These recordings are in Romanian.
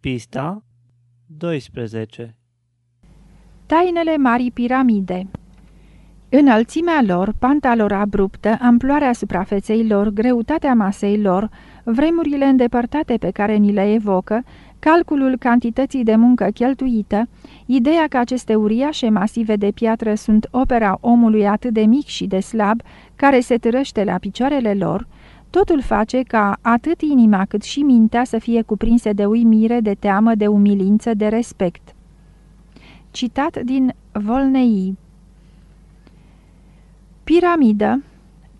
Pista 12 Tainele Marii Piramide. Înălțimea lor, panta lor abruptă, amploarea suprafeței lor, greutatea masei lor, vremurile îndepărtate pe care ni le evocă, calculul cantității de muncă cheltuită, ideea că aceste uriașe masive de piatră sunt opera omului atât de mic și de slab, care se târăște la picioarele lor, totul face ca atât inima cât și mintea să fie cuprinse de uimire, de teamă, de umilință, de respect. Citat din Volnei Piramidă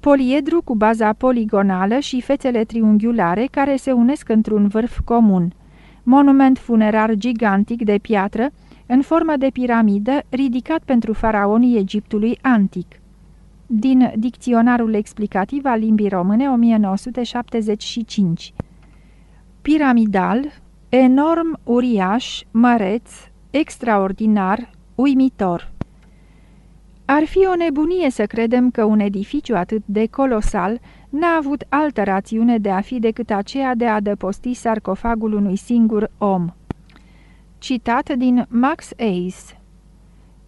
Poliedru cu baza poligonală și fețele triunghiulare care se unesc într-un vârf comun. Monument funerar gigantic de piatră, în formă de piramidă, ridicat pentru faraonii Egiptului antic. Din Dicționarul explicativ al limbii române 1975 Piramidal, enorm, uriaș, măreț, extraordinar, uimitor. Ar fi o nebunie să credem că un edificiu atât de colosal n-a avut altă rațiune de a fi decât aceea de a adăposti sarcofagul unui singur om. Citat din Max Ace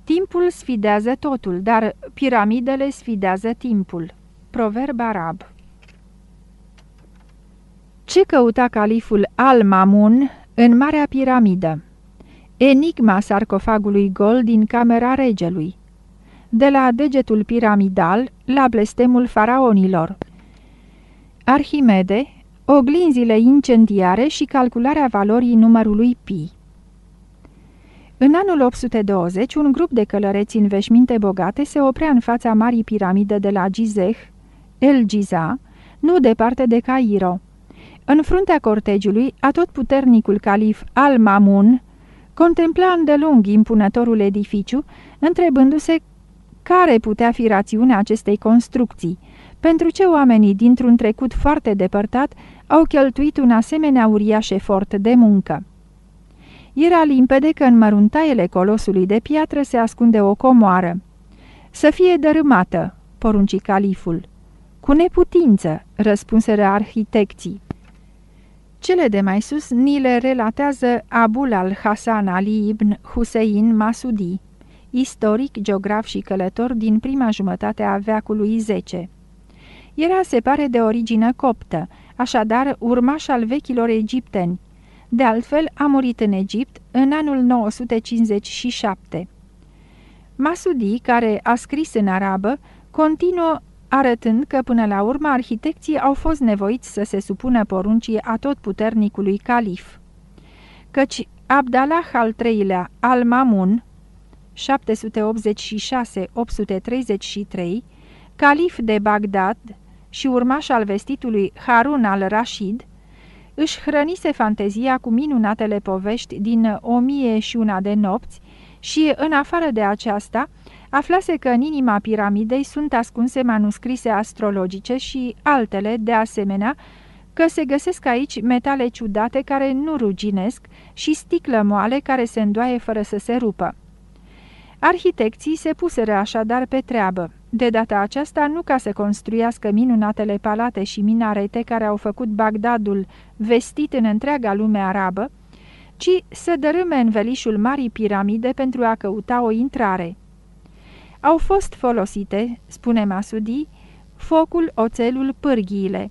Timpul sfidează totul, dar piramidele sfidează timpul. Proverb arab Ce căuta califul Al-Mamun în Marea Piramidă? Enigma sarcofagului gol din camera regelui De la degetul piramidal la blestemul faraonilor Arhimede, oglinzile incendiare și calcularea valorii numărului pi în anul 820, un grup de călăreți în veșminte bogate se oprea în fața Marii Piramide de la Gizeh, El Giza, nu departe de Cairo. În fruntea cortegiului, atotputernicul calif Al-Mamun contempla îndelung impunătorul edificiu, întrebându-se care putea fi rațiunea acestei construcții, pentru ce oamenii dintr-un trecut foarte depărtat au cheltuit un asemenea uriaș efort de muncă. Era limpede că în măruntaiele colosului de piatră se ascunde o comoară. Să fie dărâmată, porunci califul. Cu neputință, răspunseră arhitecții. Cele de mai sus ni le relatează Abul al-Hasan Ali ibn Hussein Masudi, istoric, geograf și călător din prima jumătate a veacului X. Era, se pare, de origine coptă, așadar urmaș al vechilor egipteni, de altfel, a murit în Egipt în anul 957. Masudi, care a scris în arabă, continuă arătând că până la urmă arhitecții au fost nevoiți să se supună poruncii atotputernicului calif. Căci Abdallah al III-lea al-Mamun, 786-833, calif de Bagdad și urmaș al vestitului Harun al-Rashid, își hrănise fantezia cu minunatele povești din O mie și una de nopți și, în afară de aceasta, aflase că în inima piramidei sunt ascunse manuscrise astrologice și altele, de asemenea, că se găsesc aici metale ciudate care nu ruginesc și sticlă moale care se îndoaie fără să se rupă. Arhitecții se puseră așadar pe treabă. De data aceasta nu ca să construiască minunatele palate și minarete care au făcut Bagdadul vestit în întreaga lume arabă, ci să dărâme învelișul Marii Piramide pentru a căuta o intrare. Au fost folosite, spune Masudi, focul, oțelul, pârghiile.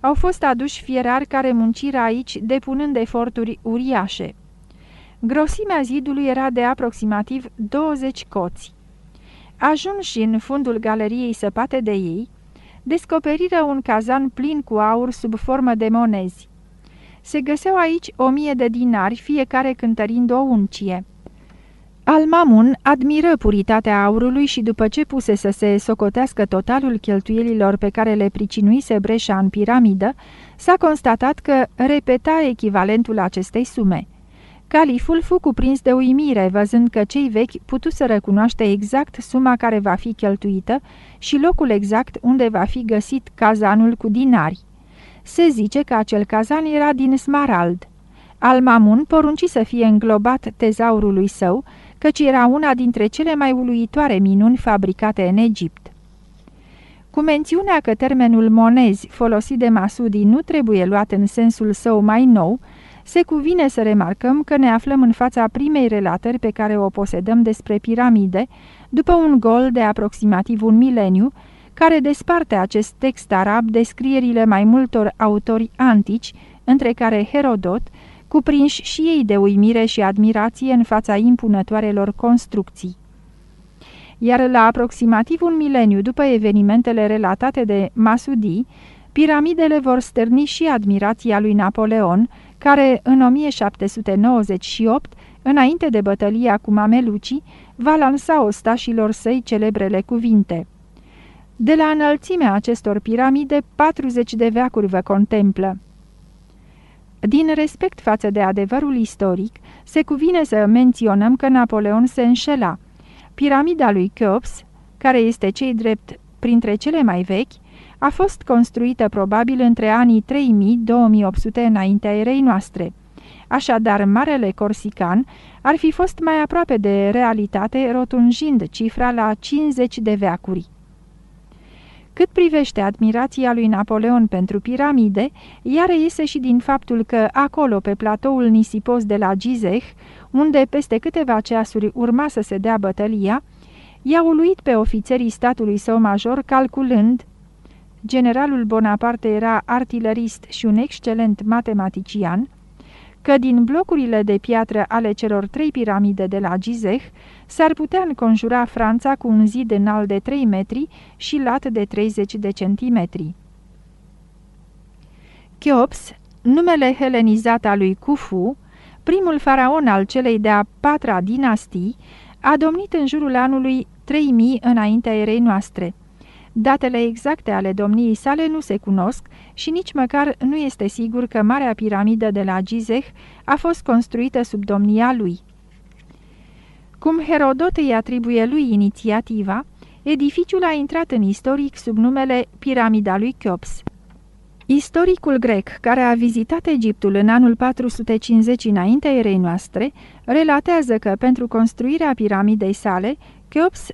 Au fost aduși fierari care munciră aici depunând eforturi uriașe. Grosimea zidului era de aproximativ 20 coți. Ajunși în fundul galeriei săpate de ei, descoperiră un cazan plin cu aur sub formă de monezi. Se găseau aici o mie de dinari, fiecare cântărind o uncie. Al-Mamun admiră puritatea aurului și după ce puse să se socotească totalul cheltuielilor pe care le pricinuise breșa în piramidă, s-a constatat că repeta echivalentul acestei sume. Califul fu cuprins de uimire, văzând că cei vechi putu să recunoaște exact suma care va fi cheltuită și locul exact unde va fi găsit cazanul cu dinari. Se zice că acel cazan era din smarald. Al-Mamun porunci să fie înglobat tezaurului său, căci era una dintre cele mai uluitoare minuni fabricate în Egipt. Cu mențiunea că termenul monezi folosit de Masudi nu trebuie luat în sensul său mai nou, se cuvine să remarcăm că ne aflăm în fața primei relatări pe care o posedăm despre piramide, după un gol de aproximativ un mileniu, care desparte acest text arab de scrierile mai multor autori antici, între care Herodot, cuprinși și ei de uimire și admirație în fața impunătoarelor construcții. Iar la aproximativ un mileniu după evenimentele relatate de Masudi, piramidele vor stârni și admirația lui Napoleon, care în 1798, înainte de bătălia cu mamelucii, va lansa ostașilor săi celebrele cuvinte. De la înălțimea acestor piramide, 40 de veacuri vă contemplă. Din respect față de adevărul istoric, se cuvine să menționăm că Napoleon se înșela. Piramida lui Cheops, care este cei drept printre cele mai vechi, a fost construită probabil între anii 3000-2800 înaintea erei noastre. Așadar, Marele Corsican ar fi fost mai aproape de realitate, rotunjind cifra la 50 de veacuri. Cât privește admirația lui Napoleon pentru piramide, ea reiese și din faptul că acolo, pe platoul nisipos de la Gizeh, unde peste câteva ceasuri urma să se dea bătălia, i-a uluit pe ofițerii statului său major calculând generalul Bonaparte era artilerist și un excelent matematician, că din blocurile de piatră ale celor trei piramide de la Gizeh s-ar putea înconjura Franța cu un zid înalt de 3 metri și lat de 30 de centimetri. Cheops, numele helenizat al lui Khufu, primul faraon al celei de-a patra dinastii, a domnit în jurul anului 3000 înaintea erei noastre – Datele exacte ale domniei sale nu se cunosc și nici măcar nu este sigur că Marea Piramidă de la Gizeh a fost construită sub domnia lui. Cum Herodot îi atribuie lui inițiativa, edificiul a intrat în istoric sub numele Piramida lui Cheops. Istoricul grec, care a vizitat Egiptul în anul 450 înaintea erei noastre, relatează că pentru construirea piramidei sale, Cheops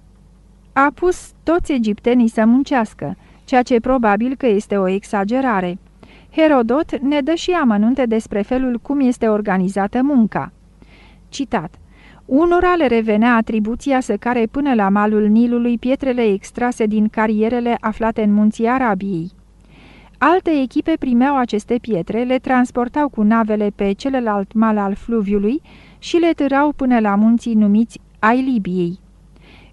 a pus toți egiptenii să muncească, ceea ce probabil că este o exagerare. Herodot ne dă și amănunte despre felul cum este organizată munca. Citat Unora le revenea atribuția să care până la malul Nilului pietrele extrase din carierele aflate în munții Arabiei. Alte echipe primeau aceste pietre, le transportau cu navele pe celălalt mal al fluviului și le târau până la munții numiți ai Libiei.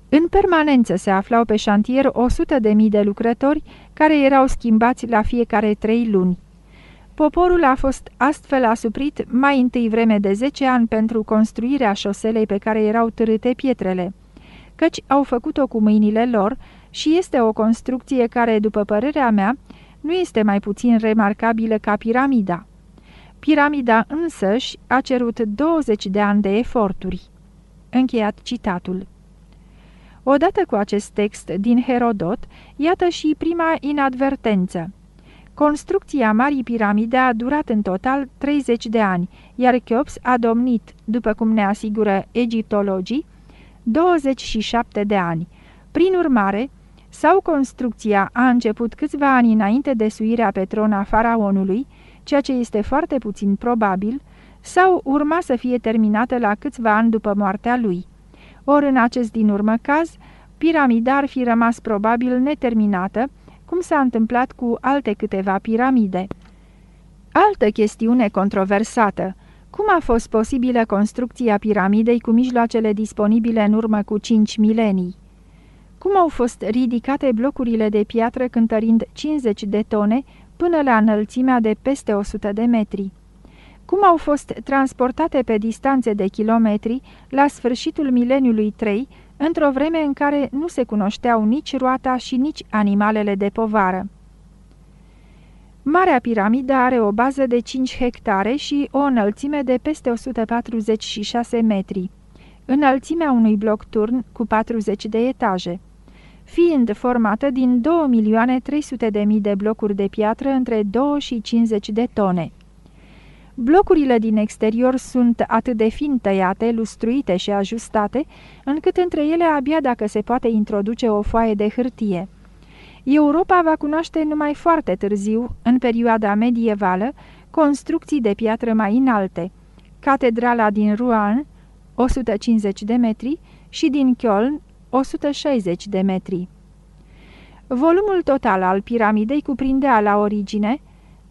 În permanență se aflau pe șantier 100 de mii de lucrători care erau schimbați la fiecare trei luni. Poporul a fost astfel asuprit mai întâi vreme de 10 ani pentru construirea șoselei pe care erau târâte pietrele, căci au făcut-o cu mâinile lor și este o construcție care, după părerea mea, nu este mai puțin remarcabilă ca piramida. Piramida însăși a cerut 20 de ani de eforturi. Încheiat citatul. Odată cu acest text din Herodot, iată și prima inadvertență. Construcția Marii Piramide a durat în total 30 de ani, iar Cheops a domnit, după cum ne asigură egiptologii, 27 de ani. Prin urmare, sau construcția a început câțiva ani înainte de suirea pe trona faraonului, ceea ce este foarte puțin probabil, sau urma să fie terminată la câțiva ani după moartea lui ori în acest din urmă caz, piramida ar fi rămas probabil neterminată, cum s-a întâmplat cu alte câteva piramide. Altă chestiune controversată. Cum a fost posibilă construcția piramidei cu mijloacele disponibile în urmă cu cinci milenii? Cum au fost ridicate blocurile de piatră cântărind 50 de tone până la înălțimea de peste 100 de metri? Cum au fost transportate pe distanțe de kilometri la sfârșitul mileniului 3, într-o vreme în care nu se cunoșteau nici roata și nici animalele de povară. Marea piramidă are o bază de 5 hectare și o înălțime de peste 146 metri, înălțimea unui bloc turn cu 40 de etaje, fiind formată din 2.300.000 de blocuri de piatră între 2 și 50 de tone. Blocurile din exterior sunt atât de fin tăiate, lustruite și ajustate, încât între ele abia dacă se poate introduce o foaie de hârtie. Europa va cunoaște numai foarte târziu, în perioada medievală, construcții de piatră mai înalte, catedrala din Rouen, 150 de metri, și din Köln, 160 de metri. Volumul total al piramidei cuprindea la origine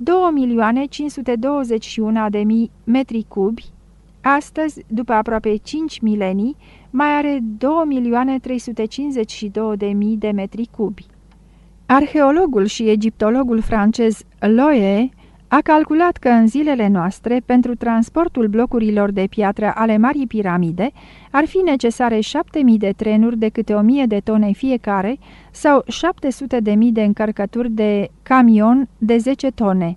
2.521.000 metri cubi, astăzi, după aproape 5 milenii, mai are 2.352.000 de metri cubi. Arheologul și egiptologul francez Loye a calculat că în zilele noastre, pentru transportul blocurilor de piatră ale Marii Piramide, ar fi necesare 7.000 de trenuri de câte 1.000 de tone fiecare sau 700.000 de încărcături de camion de 10 tone.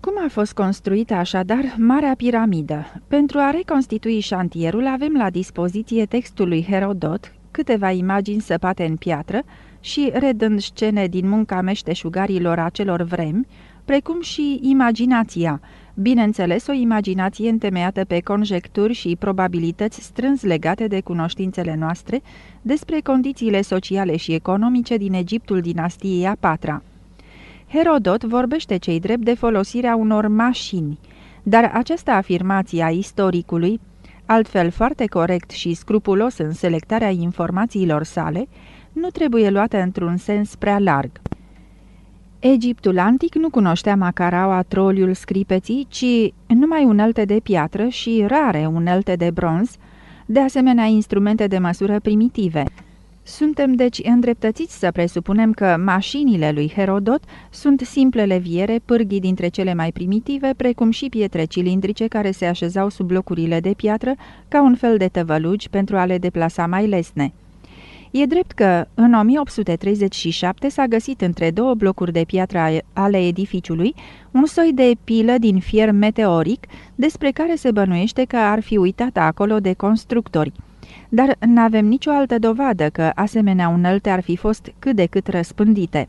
Cum a fost construită așadar Marea Piramidă? Pentru a reconstitui șantierul avem la dispoziție textul lui Herodot, câteva imagini săpate în piatră și redând scene din munca meșteșugarilor acelor vremi, precum și imaginația, bineînțeles o imaginație întemeiată pe conjecturi și probabilități strâns legate de cunoștințele noastre despre condițiile sociale și economice din Egiptul dinastiei a patra. Herodot vorbește cei drept de folosirea unor mașini, dar această afirmație a istoricului, altfel foarte corect și scrupulos în selectarea informațiilor sale, nu trebuie luată într-un sens prea larg. Egiptul antic nu cunoștea macaraua, troliul, scripeții, ci numai unelte de piatră și rare unelte de bronz, de asemenea instrumente de măsură primitive. Suntem deci îndreptățiți să presupunem că mașinile lui Herodot sunt simple leviere, pârghii dintre cele mai primitive, precum și pietre cilindrice care se așezau sub locurile de piatră ca un fel de tăvălugi pentru a le deplasa mai lesne. E drept că în 1837 s-a găsit între două blocuri de piatră ale edificiului un soi de pilă din fier meteoric despre care se bănuiește că ar fi uitat acolo de constructori. Dar n-avem nicio altă dovadă că asemenea unelte ar fi fost cât de cât răspândite.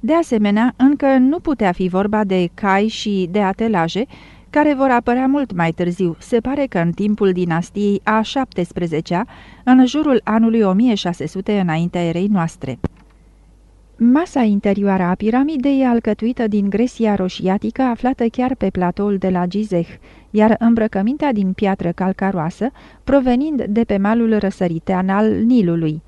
De asemenea, încă nu putea fi vorba de cai și de atelaje, care vor apărea mult mai târziu. Se pare că în timpul dinastiei a XVII-a, în jurul anului 1600 înaintea erei noastre. Masa interioară a piramidei e alcătuită din gresia roșiatică aflată chiar pe platoul de la Gizeh, iar îmbrăcămintea din piatră calcaroasă, provenind de pe malul răsăritean al Nilului.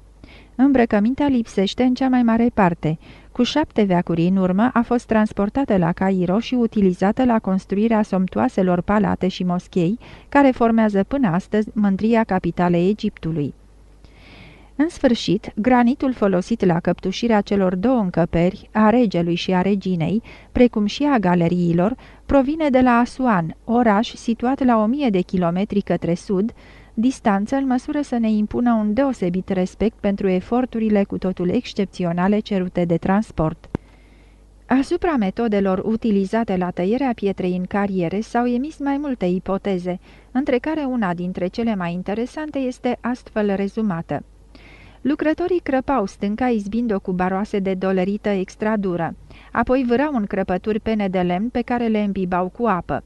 Îmbrăcămintea lipsește în cea mai mare parte, cu șapte veacuri în urmă a fost transportată la Cairo și utilizată la construirea somptoaselor palate și moschei, care formează până astăzi mândria capitalei Egiptului. În sfârșit, granitul folosit la căptușirea celor două încăperi, a regelui și a reginei, precum și a galeriilor, provine de la Asuan, oraș situat la o mie de kilometri către sud, distanță în măsură să ne impună un deosebit respect pentru eforturile cu totul excepționale cerute de transport. Asupra metodelor utilizate la tăierea pietrei în cariere s-au emis mai multe ipoteze, între care una dintre cele mai interesante este astfel rezumată. Lucrătorii crăpau stânca izbind-o cu baroase de dolerită extra dură, apoi vârau în crăpături pene de lemn pe care le îmbibau cu apă.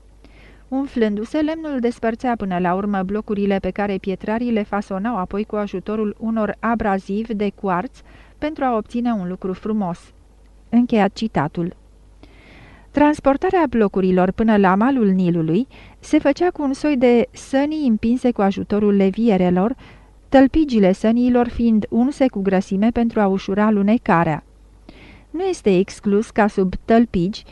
Umflându-se, lemnul despărțea până la urmă blocurile pe care pietrarii le fasonau apoi cu ajutorul unor abrazivi de cuarț pentru a obține un lucru frumos. Încheiat citatul. Transportarea blocurilor până la malul Nilului se făcea cu un soi de sănii împinse cu ajutorul levierelor, tălpigile săniilor fiind unse cu grăsime pentru a ușura lunecarea. Nu este exclus ca sub tălpigi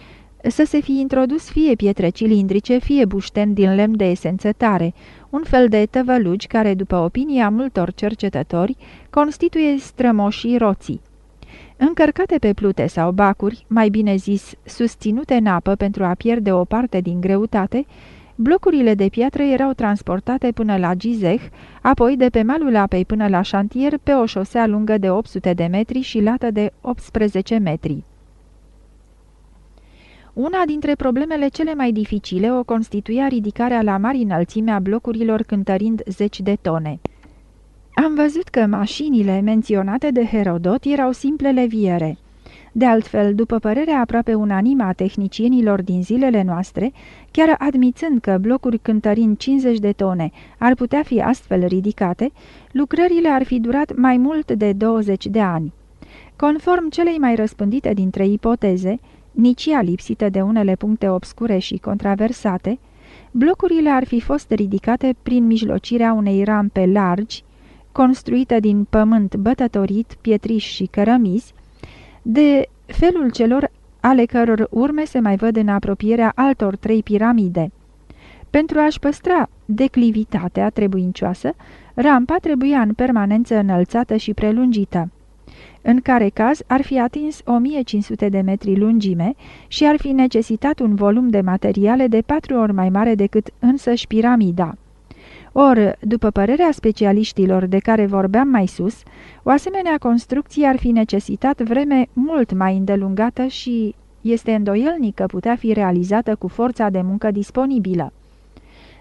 să se fi introdus fie pietre cilindrice, fie bușten din lemn de esență tare, un fel de tăvălugi care, după opinia multor cercetători, constituie strămoșii roții. Încărcate pe plute sau bacuri, mai bine zis susținute în apă pentru a pierde o parte din greutate, blocurile de piatră erau transportate până la Gizeh, apoi de pe malul apei până la șantier pe o șosea lungă de 800 de metri și lată de 18 metri. Una dintre problemele cele mai dificile o constituia ridicarea la mari înălțime a blocurilor cântărind zeci de tone. Am văzut că mașinile menționate de Herodot erau simple leviere. De altfel, după părerea aproape unanimă a tehnicienilor din zilele noastre, chiar admițând că blocuri cântărind 50 de tone ar putea fi astfel ridicate, lucrările ar fi durat mai mult de 20 de ani. Conform celei mai răspândite dintre ipoteze, nici ea lipsită de unele puncte obscure și contraversate, blocurile ar fi fost ridicate prin mijlocirea unei rampe largi, construită din pământ bătătorit, pietriș și cărămizi, de felul celor ale căror urme se mai văd în apropierea altor trei piramide. Pentru a-și păstra declivitatea trebuincioasă, rampa trebuia în permanență înălțată și prelungită în care caz ar fi atins 1500 de metri lungime și ar fi necesitat un volum de materiale de patru ori mai mare decât însăși piramida. Or, după părerea specialiștilor de care vorbeam mai sus, o asemenea construcție ar fi necesitat vreme mult mai îndelungată și este îndoielnic că putea fi realizată cu forța de muncă disponibilă.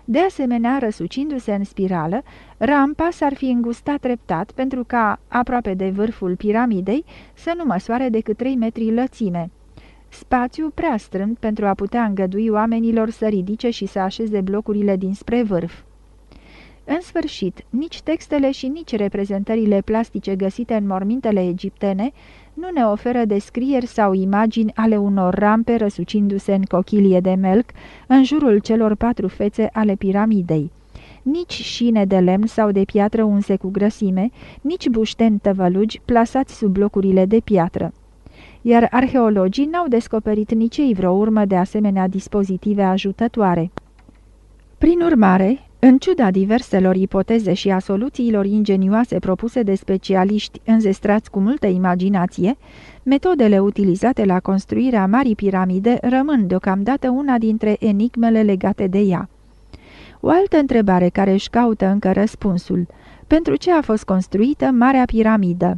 De asemenea, răsucindu-se în spirală, rampa s-ar fi îngustat treptat pentru ca, aproape de vârful piramidei, să nu măsoare decât 3 metri lățime. Spațiu prea strâmt pentru a putea îngădui oamenilor să ridice și să așeze blocurile dinspre vârf. În sfârșit, nici textele și nici reprezentările plastice găsite în mormintele egiptene nu ne oferă descrieri sau imagini ale unor rampe răsucindu-se în cochilie de melc în jurul celor patru fețe ale piramidei. Nici șine de lemn sau de piatră unse cu grăsime, nici bușteni tăvălugi plasați sub blocurile de piatră. Iar arheologii n-au descoperit nici ei vreo urmă de asemenea dispozitive ajutătoare. Prin urmare, în ciuda diverselor ipoteze și a soluțiilor ingenioase propuse de specialiști înzestrați cu multă imaginație, metodele utilizate la construirea Marii Piramide rămân deocamdată una dintre enigmele legate de ea. O altă întrebare care își caută încă răspunsul. Pentru ce a fost construită Marea Piramidă?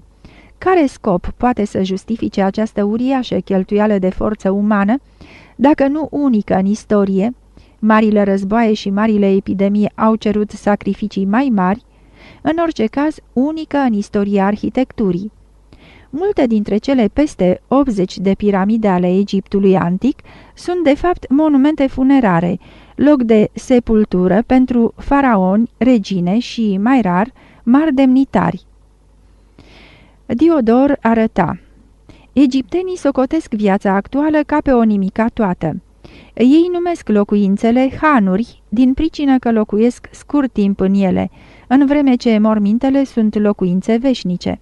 Care scop poate să justifice această uriașă cheltuială de forță umană, dacă nu unică în istorie, Marile războaie și marile epidemii au cerut sacrificii mai mari, în orice caz unică în istoria arhitecturii. Multe dintre cele peste 80 de piramide ale Egiptului antic sunt de fapt monumente funerare, loc de sepultură pentru faraoni, regine și, mai rar, mari demnitari. Diodor arăta Egiptenii socotesc viața actuală ca pe o nimica toată. Ei numesc locuințele hanuri, din pricină că locuiesc scurt timp în ele, în vreme ce mormintele sunt locuințe veșnice.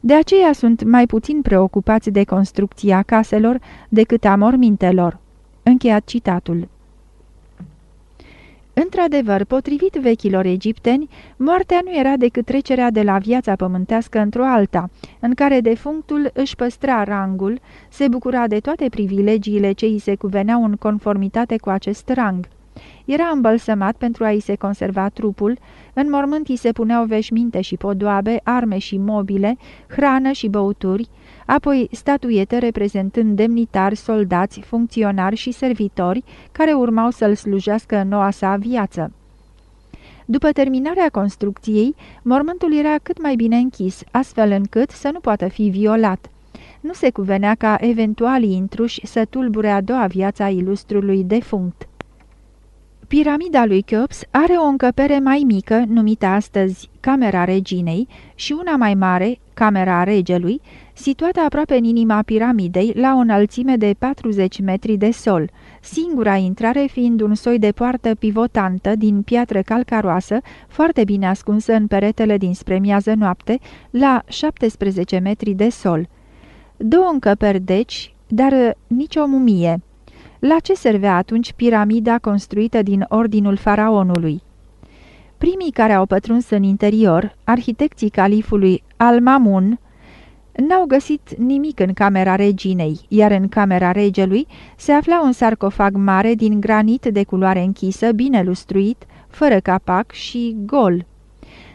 De aceea sunt mai puțin preocupați de construcția caselor decât a mormintelor. Încheiat citatul. Într-adevăr, potrivit vechilor egipteni, moartea nu era decât trecerea de la viața pământească într-o alta, în care defunctul își păstra rangul, se bucura de toate privilegiile ce îi se cuveneau în conformitate cu acest rang. Era îmbălsămat pentru a-i se conserva trupul, în mormânt îi se puneau veșminte și podoabe, arme și mobile, hrană și băuturi, apoi statuiete reprezentând demnitari, soldați, funcționari și servitori care urmau să-l slujească în noua sa viață. După terminarea construcției, mormântul era cât mai bine închis, astfel încât să nu poată fi violat. Nu se cuvenea ca eventualii intruși să tulbure a doua viața ilustrului defunct. Piramida lui Cheops are o încăpere mai mică, numită astăzi Camera Reginei, și una mai mare, Camera Regelui, situată aproape în inima piramidei, la o înălțime de 40 metri de sol, singura intrare fiind un soi de poartă pivotantă din piatră calcaroasă, foarte bine ascunsă în peretele dinspre miază noapte, la 17 metri de sol. Două încăperi deci, dar nicio mumie. La ce servea atunci piramida construită din ordinul faraonului? Primii care au pătruns în interior, arhitecții califului Al-Mamun, N-au găsit nimic în camera reginei, iar în camera regelui se afla un sarcofag mare din granit de culoare închisă, bine lustruit, fără capac și gol.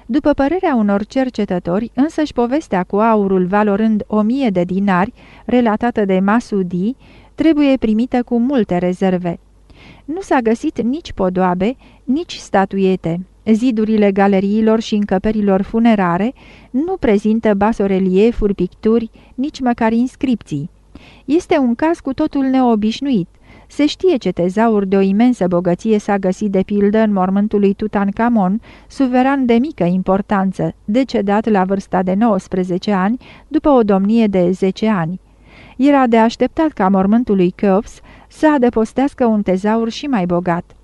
După părerea unor cercetători, însăși povestea cu aurul valorând o mie de dinari, relatată de Masudi, trebuie primită cu multe rezerve. Nu s-a găsit nici podoabe, nici statuiete. Zidurile galeriilor și încăperilor funerare nu prezintă basoreliefuri, picturi, nici măcar inscripții. Este un caz cu totul neobișnuit. Se știe ce tezaur de o imensă bogăție s-a găsit de pildă în mormântul lui Tutankamon, suveran de mică importanță, decedat la vârsta de 19 ani, după o domnie de 10 ani. Era de așteptat ca mormântul lui Cheops să adăpostească un tezaur și mai bogat.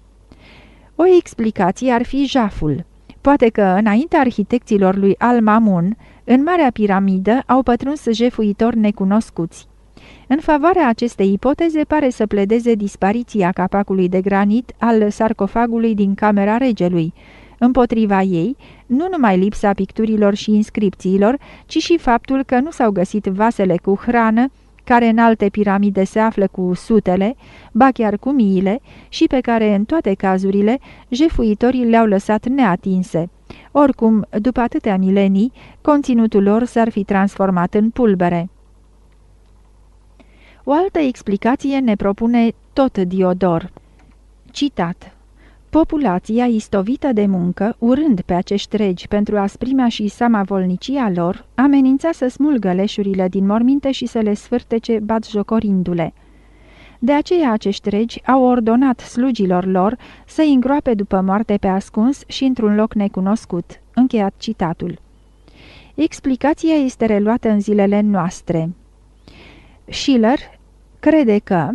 O explicație ar fi jaful. Poate că, înaintea arhitecților lui Al-Mamun, în Marea Piramidă au pătruns jefuitori necunoscuți. În favoarea acestei ipoteze pare să pledeze dispariția capacului de granit al sarcofagului din camera regelui. Împotriva ei, nu numai lipsa picturilor și inscripțiilor, ci și faptul că nu s-au găsit vasele cu hrană, care în alte piramide se află cu sutele, ba chiar cu miile, și pe care, în toate cazurile, jefuitorii le-au lăsat neatinse. Oricum, după atâtea milenii, conținutul lor s-ar fi transformat în pulbere. O altă explicație ne propune tot Diodor. Citat Populația istovită de muncă, urând pe acești regi pentru asprimea și samavolnicia lor, amenința să smulgă leșurile din morminte și să le sfârtece batjocorindu-le. De aceea acești regi au ordonat slugilor lor să îngroape după moarte pe ascuns și într-un loc necunoscut. Încheiat citatul. Explicația este reluată în zilele noastre. Schiller crede că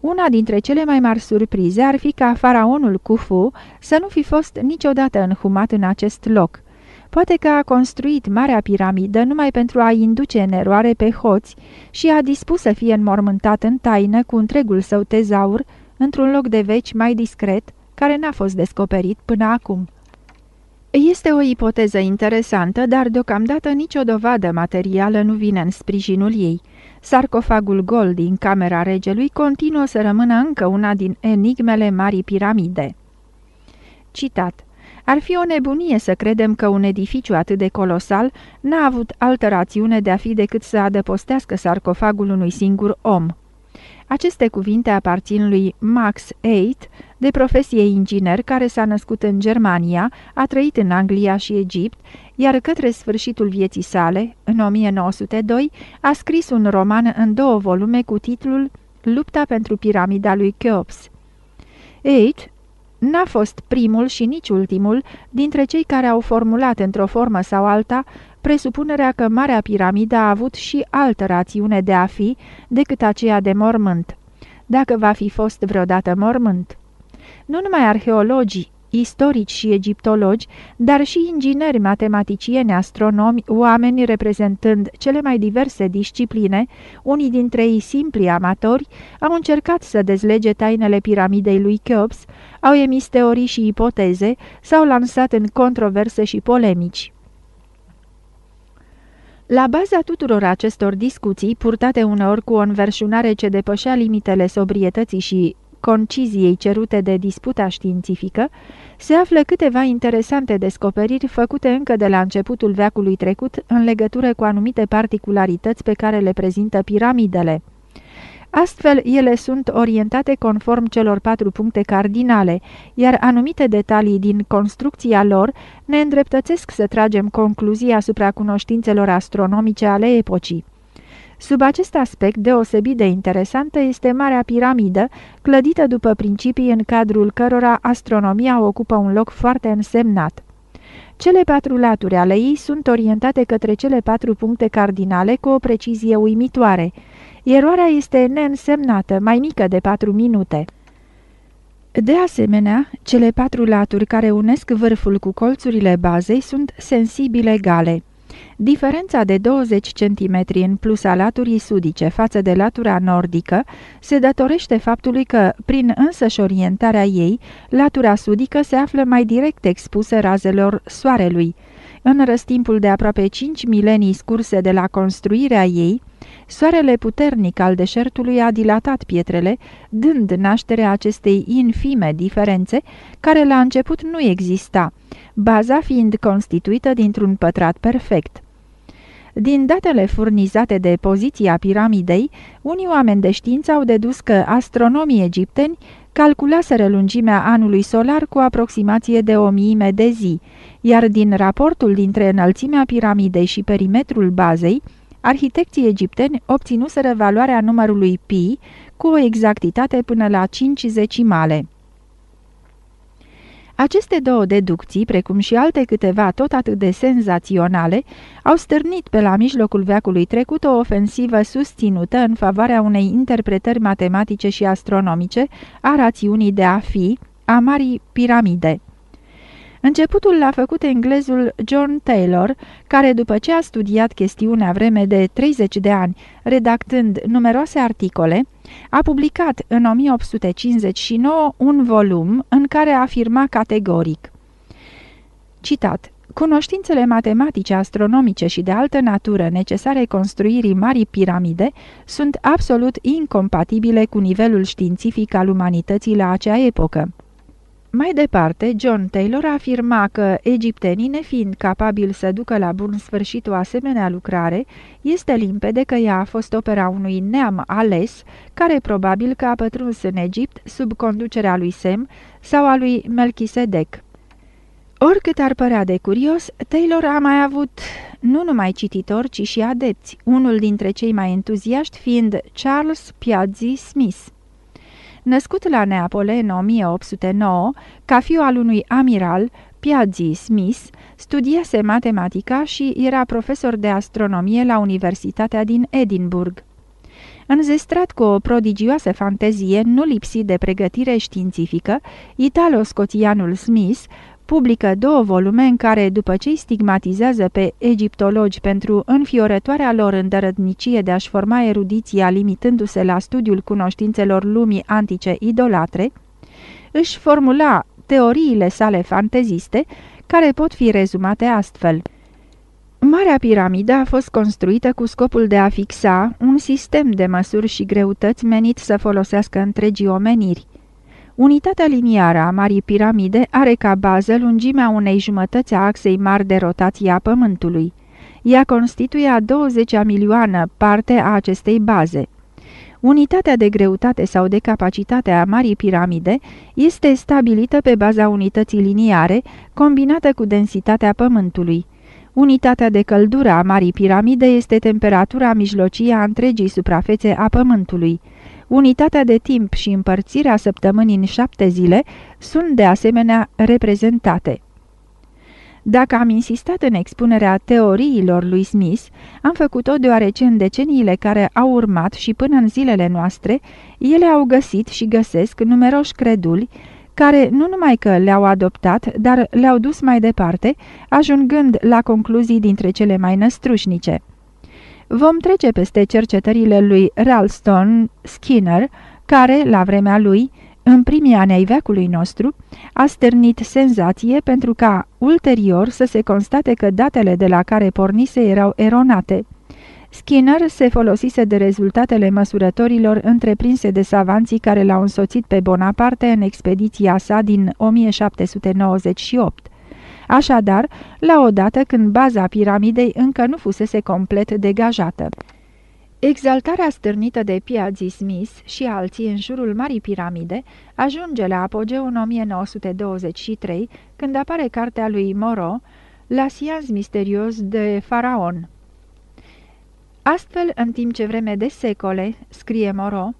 una dintre cele mai mari surprize ar fi ca faraonul Cufu să nu fi fost niciodată înhumat în acest loc. Poate că a construit Marea Piramidă numai pentru a induce în eroare pe hoți și a dispus să fie înmormântat în taină cu întregul său tezaur într-un loc de veci mai discret, care n-a fost descoperit până acum. Este o ipoteză interesantă, dar deocamdată nicio dovadă materială nu vine în sprijinul ei. Sarcofagul gol din camera regelui continuă să rămână încă una din enigmele Marii Piramide. Citat ar fi o nebunie să credem că un edificiu atât de colosal n-a avut altă rațiune de a fi decât să adăpostească sarcofagul unui singur om. Aceste cuvinte aparțin lui Max Eight, de profesie inginer care s-a născut în Germania, a trăit în Anglia și Egipt, iar către sfârșitul vieții sale, în 1902, a scris un roman în două volume cu titlul Lupta pentru piramida lui Cheops. Eight n-a fost primul și nici ultimul dintre cei care au formulat într-o formă sau alta presupunerea că Marea Piramidă a avut și altă rațiune de a fi decât aceea de mormânt, dacă va fi fost vreodată mormânt. Nu numai arheologii, istorici și egiptologi, dar și ingineri, matematicieni, astronomi, oameni reprezentând cele mai diverse discipline, unii dintre ei simpli amatori, au încercat să dezlege tainele piramidei lui Cheops, au emis teorii și ipoteze, s-au lansat în controverse și polemici. La baza tuturor acestor discuții, purtate uneori cu o înverșunare ce depășea limitele sobrietății și conciziei cerute de disputa științifică, se află câteva interesante descoperiri făcute încă de la începutul veacului trecut în legătură cu anumite particularități pe care le prezintă piramidele. Astfel, ele sunt orientate conform celor patru puncte cardinale, iar anumite detalii din construcția lor ne îndreptățesc să tragem concluzii asupra cunoștințelor astronomice ale epocii. Sub acest aspect deosebit de interesantă este Marea Piramidă, clădită după principii în cadrul cărora astronomia ocupă un loc foarte însemnat. Cele patru laturi ale ei sunt orientate către cele patru puncte cardinale cu o precizie uimitoare. Eroarea este neînsemnată, mai mică de patru minute. De asemenea, cele patru laturi care unesc vârful cu colțurile bazei sunt sensibil egale. Diferența de 20 cm în plus a laturii sudice față de latura nordică se datorește faptului că, prin însăși orientarea ei, latura sudică se află mai direct expusă razelor soarelui. În răstimpul de aproape 5 milenii scurse de la construirea ei, soarele puternic al deșertului a dilatat pietrele, dând naștere acestei infime diferențe, care la început nu exista, baza fiind constituită dintr-un pătrat perfect. Din datele furnizate de poziția piramidei, unii oameni de știință au dedus că astronomii egipteni calculaseră lungimea anului solar cu aproximație de o miime de zi, iar din raportul dintre înălțimea piramidei și perimetrul bazei, arhitecții egipteni obținuseră valoarea numărului pi cu o exactitate până la 5 zecimale. Aceste două deducții, precum și alte câteva tot atât de senzaționale, au stârnit pe la mijlocul veacului trecut o ofensivă susținută în favoarea unei interpretări matematice și astronomice a rațiunii de a fi a Marii Piramide. Începutul l-a făcut englezul John Taylor, care după ce a studiat chestiunea vreme de 30 de ani, redactând numeroase articole, a publicat în 1859 un volum în care afirma categoric. Citat Cunoștințele matematice, astronomice și de altă natură necesare construirii Marii Piramide sunt absolut incompatibile cu nivelul științific al umanității la acea epocă. Mai departe, John Taylor afirma că egiptenii, nefiind capabili să ducă la bun sfârșit o asemenea lucrare, este limpede că ea a fost opera unui neam ales, care probabil că a pătruns în Egipt sub conducerea lui Sem sau a lui Melchisedec. Oricât ar părea de curios, Taylor a mai avut nu numai cititori, ci și adepți, unul dintre cei mai entuziaști fiind Charles Piazzi Smith. Născut la Neapole în 1809, ca fiu al unui amiral, Piazzi Smith studiase matematica și era profesor de astronomie la Universitatea din Edinburgh. Înzestrat cu o prodigioasă fantezie, nu lipsit de pregătire științifică, italo-scoțianul Smith publică două volume în care, după ce îi stigmatizează pe egiptologi pentru înfiorătoarea lor îndărădnicie de a-și forma erudiția limitându-se la studiul cunoștințelor lumii antice idolatre, își formula teoriile sale fanteziste, care pot fi rezumate astfel. Marea piramidă a fost construită cu scopul de a fixa un sistem de măsuri și greutăți menit să folosească întregii omeniri. Unitatea liniară a Marii Piramide are ca bază lungimea unei jumătăți a axei mari de rotație a Pământului. Ea constituie a 20-a milioană parte a acestei baze. Unitatea de greutate sau de capacitate a Marii Piramide este stabilită pe baza unității liniare, combinată cu densitatea Pământului. Unitatea de căldură a Marii Piramide este temperatura mijlocie a întregii suprafețe a Pământului. Unitatea de timp și împărțirea săptămânii în șapte zile sunt de asemenea reprezentate. Dacă am insistat în expunerea teoriilor lui Smith, am făcut-o deoarece în deceniile care au urmat și până în zilele noastre, ele au găsit și găsesc numeroși creduli, care nu numai că le-au adoptat, dar le-au dus mai departe, ajungând la concluzii dintre cele mai năstrușnice. Vom trece peste cercetările lui Ralston Skinner, care, la vremea lui, în primii ani ai veacului nostru, a stârnit senzație pentru ca, ulterior, să se constate că datele de la care pornise erau eronate. Skinner se folosise de rezultatele măsurătorilor întreprinse de savanții care l-au însoțit pe Bonaparte în expediția sa din 1798. Așadar, la o dată când baza piramidei încă nu fusese complet degajată. Exaltarea stârnită de Piazzi Smith și alții în jurul Marii Piramide ajunge la apogeu în 1923, când apare cartea lui Moreau, La science misterios de Faraon. Astfel, în timp ce vreme de secole, scrie Moreau,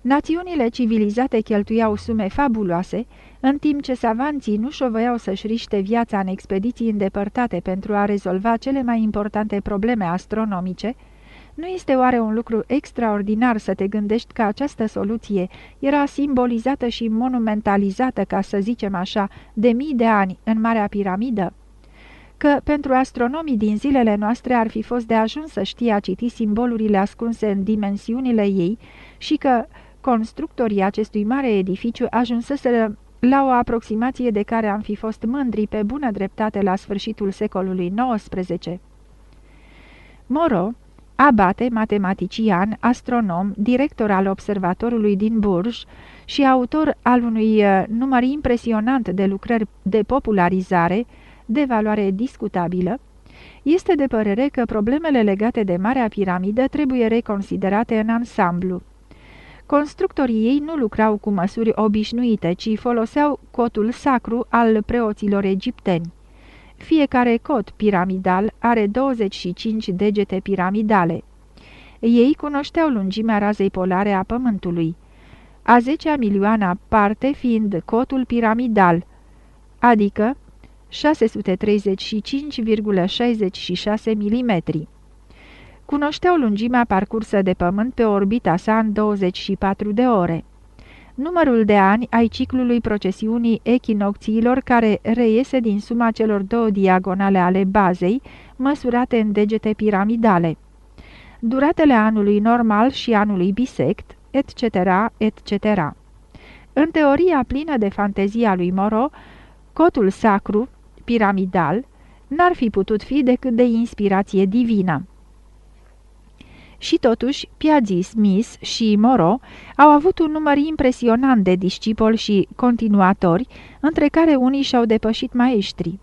națiunile civilizate cheltuiau sume fabuloase, în timp ce savanții nu șovăiau să-și riște viața în expediții îndepărtate pentru a rezolva cele mai importante probleme astronomice, nu este oare un lucru extraordinar să te gândești că această soluție era simbolizată și monumentalizată, ca să zicem așa, de mii de ani în Marea Piramidă? Că pentru astronomii din zilele noastre ar fi fost de ajuns să știe a citi simbolurile ascunse în dimensiunile ei și că constructorii acestui mare edificiu ajunseseră la o aproximație de care am fi fost mândri pe bună dreptate la sfârșitul secolului XIX. Moro, abate, matematician, astronom, director al observatorului din Bourges și autor al unui uh, număr impresionant de lucrări de popularizare, de valoare discutabilă, este de părere că problemele legate de Marea Piramidă trebuie reconsiderate în ansamblu. Constructorii ei nu lucrau cu măsuri obișnuite, ci foloseau cotul sacru al preoților egipteni. Fiecare cot piramidal are 25 degete piramidale. Ei cunoșteau lungimea razei polare a Pământului. A zecea milioana parte fiind cotul piramidal, adică 635,66 mm. Cunoșteau lungimea parcursă de pământ pe orbita sa în 24 de ore. Numărul de ani ai ciclului procesiunii echinocțiilor care reiese din suma celor două diagonale ale bazei, măsurate în degete piramidale. Duratele anului normal și anului bisect, etc., etc. În teoria plină de fantezia lui Moro, cotul sacru, piramidal, n-ar fi putut fi decât de inspirație divină. Și totuși, Piazzi, Smith și Moro au avut un număr impresionant de discipoli și continuatori, între care unii și-au depășit maestrii.